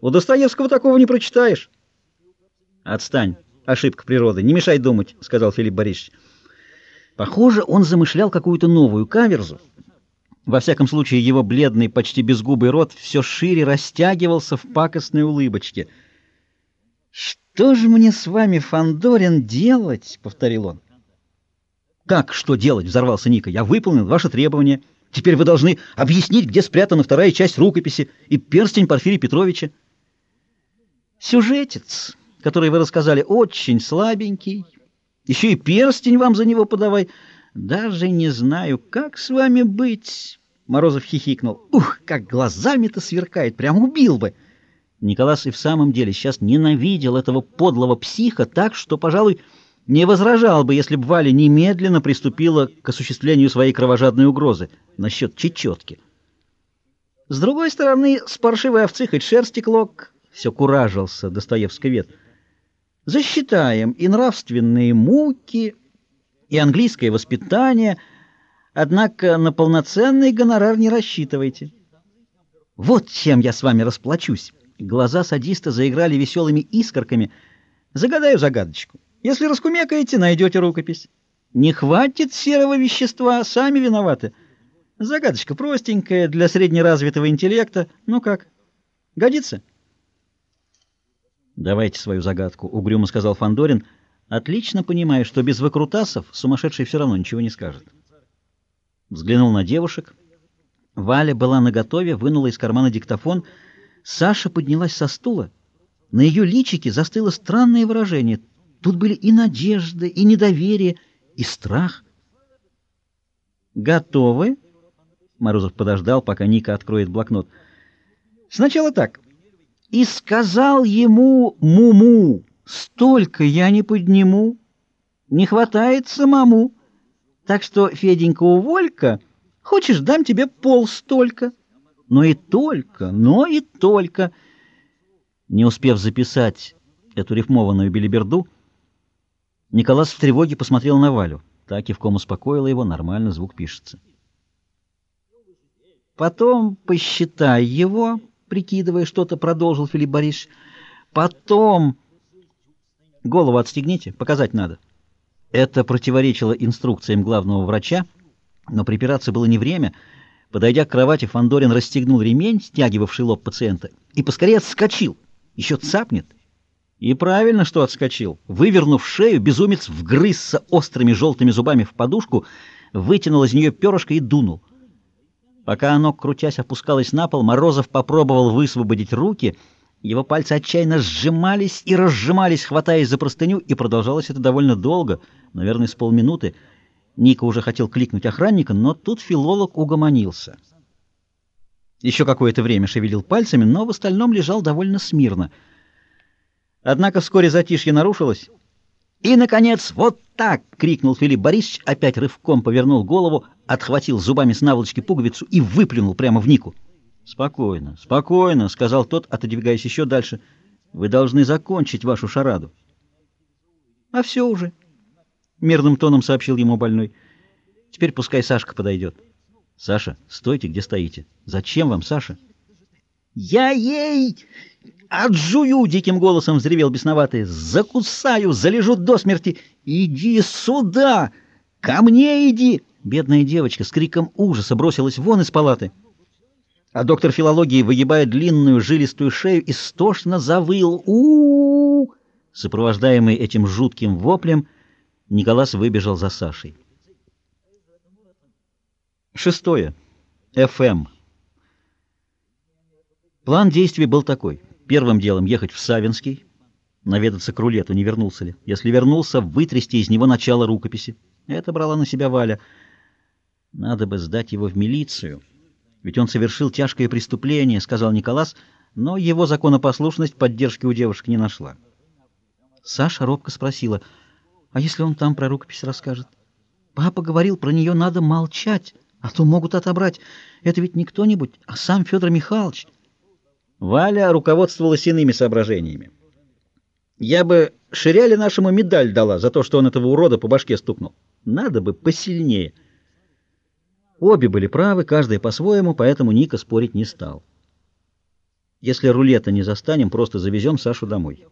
У Достоевского такого не прочитаешь. Отстань. Ошибка природы. Не мешай думать, сказал Филипп Борисович. Похоже, он замышлял какую-то новую каверзу. Во всяком случае, его бледный, почти безгубый рот все шире растягивался в пакостной улыбочке. «Что же мне с вами, Фандорин, делать?» — повторил он. «Как что делать?» — взорвался Ника. «Я выполнил ваше требование. Теперь вы должны объяснить, где спрятана вторая часть рукописи и перстень Порфирия Петровича». «Сюжетец, который вы рассказали, очень слабенький. Еще и перстень вам за него подавай». Даже не знаю, как с вами быть. Морозов хихикнул. Ух, как глазами-то сверкает, прям убил бы. Николас и в самом деле сейчас ненавидел этого подлого психа так, что, пожалуй, не возражал бы, если бы Валя немедленно приступила к осуществлению своей кровожадной угрозы насчет чечетки. С другой стороны, с паршивой овцы хоть шерсти клок, все куражился Достоевский вет. Засчитаем и нравственные муки, и английское воспитание, однако на полноценный гонорар не рассчитывайте. Вот чем я с вами расплачусь. Глаза садиста заиграли веселыми искорками. Загадаю загадочку. Если раскумекаете, найдете рукопись. Не хватит серого вещества, сами виноваты. Загадочка простенькая, для среднеразвитого интеллекта. Ну как, годится? «Давайте свою загадку», — угрюмо сказал Фандорин отлично понимая, что без выкрутасов сумасшедший все равно ничего не скажет. Взглянул на девушек. Валя была наготове, вынула из кармана диктофон. Саша поднялась со стула. На ее личике застыло странное выражение. Тут были и надежда, и недоверие, и страх. «Готовы?» Морозов подождал, пока Ника откроет блокнот. «Сначала так. И сказал ему Муму». Столько я не подниму, не хватает самому. Так что, Феденька, уволька, хочешь, дам тебе пол столько. Но и только, но и только. Не успев записать эту рифмованную билиберду, Николас в тревоге посмотрел на Валю. Так кивком успокоила его, нормально звук пишется. Потом посчитай его, прикидывая что-то, продолжил Филипп Борисович. Потом... Голову отстегните, показать надо. Это противоречило инструкциям главного врача, но припираться было не время. Подойдя к кровати, Фандорин расстегнул ремень, стягивавший лоб пациента, и поскорее отскочил. Еще цапнет. И правильно, что отскочил. Вывернув шею, безумец вгрызся острыми желтыми зубами в подушку, вытянул из нее перышко и дунул. Пока оно, крутясь, опускалось на пол, Морозов попробовал высвободить руки — его пальцы отчаянно сжимались и разжимались, хватаясь за простыню, и продолжалось это довольно долго, наверное, с полминуты. Ника уже хотел кликнуть охранника, но тут филолог угомонился. Еще какое-то время шевелил пальцами, но в остальном лежал довольно смирно. Однако вскоре затишье нарушилось. «И, наконец, вот так!» — крикнул Филипп Борисович, опять рывком повернул голову, отхватил зубами с наволочки пуговицу и выплюнул прямо в Нику. «Спокойно, спокойно», — сказал тот, отодвигаясь еще дальше. «Вы должны закончить вашу шараду». «А все уже», — мирным тоном сообщил ему больной. «Теперь пускай Сашка подойдет». «Саша, стойте, где стоите. Зачем вам, Саша?» «Я ей отжую!» — диким голосом взревел бесноватый. «Закусаю, залежу до смерти! Иди сюда! Ко мне иди!» Бедная девочка с криком ужаса бросилась вон из палаты а доктор филологии, выгибая длинную жилистую шею, истошно завыл у, -у, -у, Сопровождаемый этим жутким воплем, Николас выбежал за Сашей. Шестое. ФМ. План действий был такой. Первым делом ехать в Савинский, наведаться к рулету, не вернулся ли. Если вернулся, вытрясти из него начало рукописи. Это брала на себя Валя. Надо бы сдать его в милицию. Ведь он совершил тяжкое преступление, сказал Николас, но его законопослушность поддержки у девушки не нашла. Саша робко спросила, а если он там про рукопись расскажет? Папа говорил, про нее надо молчать, а то могут отобрать. Это ведь не кто-нибудь, а сам Федор Михайлович. Валя руководствовалась иными соображениями. Я бы Ширяле нашему медаль дала за то, что он этого урода по башке стукнул. Надо бы посильнее. Обе были правы, каждая по-своему, поэтому Ника спорить не стал. Если рулета не застанем, просто завезем Сашу домой.